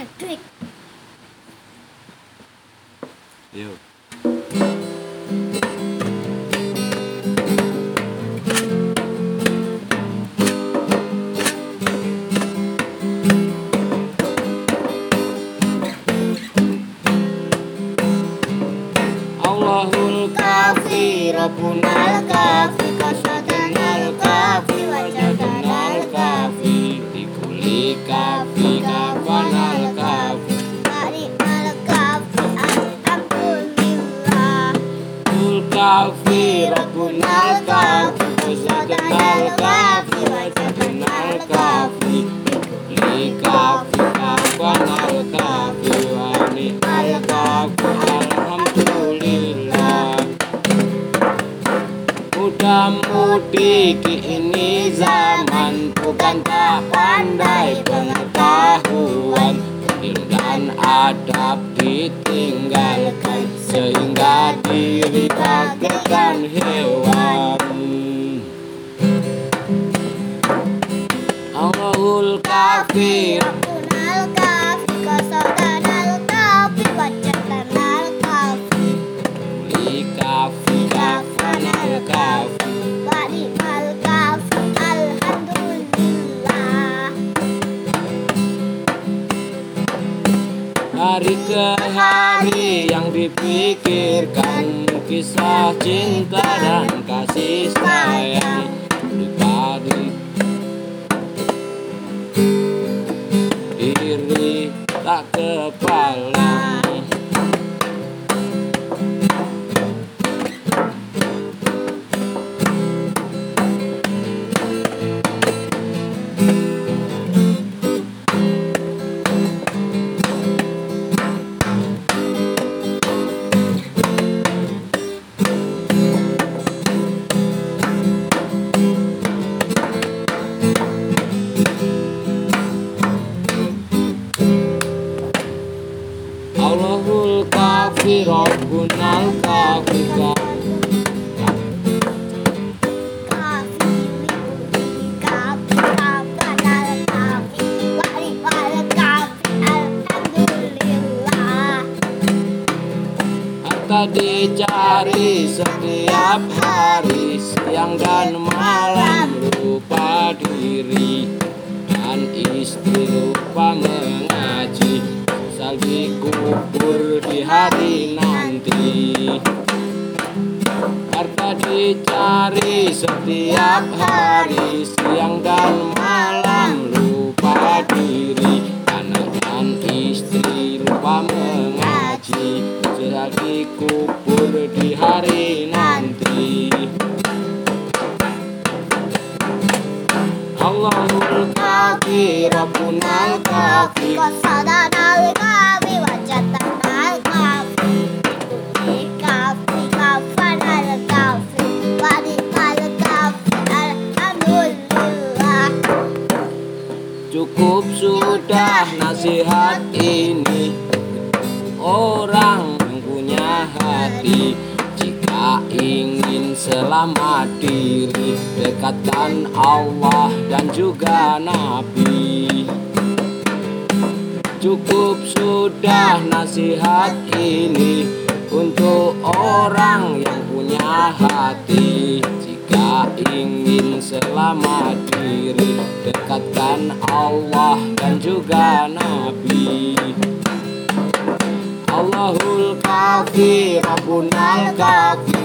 Jedrik. Yo. Allahul kafi Rabbunal kafi mudi ini zaman Bukan tak pandai pengetahuan? Dan adab ditinggalkan Sehingga diri bagaikan hewan. Allahul kafir Hari ke hari yang dipikirkan Kisah cinta dan kasih sayang alhamdulillah. Harta dicari setiap hari Siang dan malam lupa diri Dan istri lupa mengaji Sesal dikubur di hari nanti. Harta dicari setiap hari Siang dan malam. Lupa diri Anak dan istri lupa mengaji. Sudah dikubur di hari nanti. Allahul kafi Rabbunal kafi. Qasadanal Cukup sudah nasihat ini. Orang yang punya hati Jika ingin selamat diri Dekatkan Allah dan juga Nabi. Cukup sudah nasihat ini Untuk orang yang punya hati Jika ingin selamat diri Dekatkan Allah dan juga Nabi. Allahul kafi Rabbunal kafi